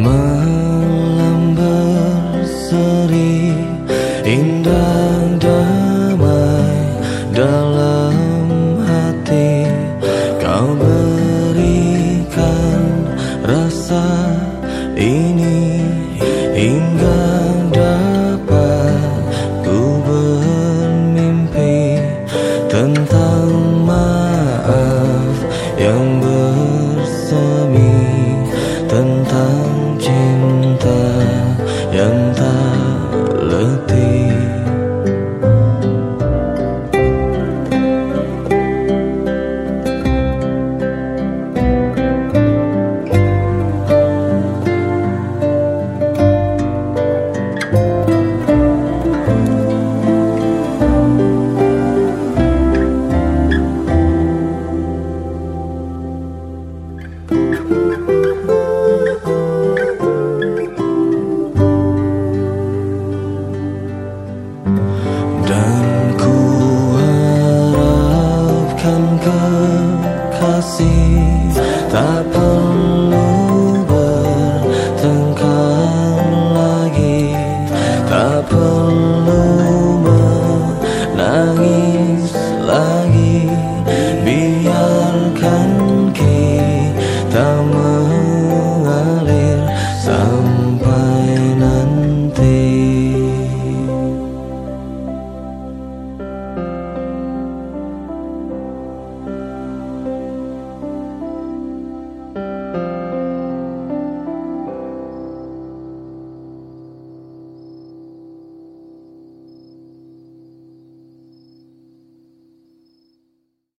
Malam berseri Indah damai Dalam 看个卡西，打破。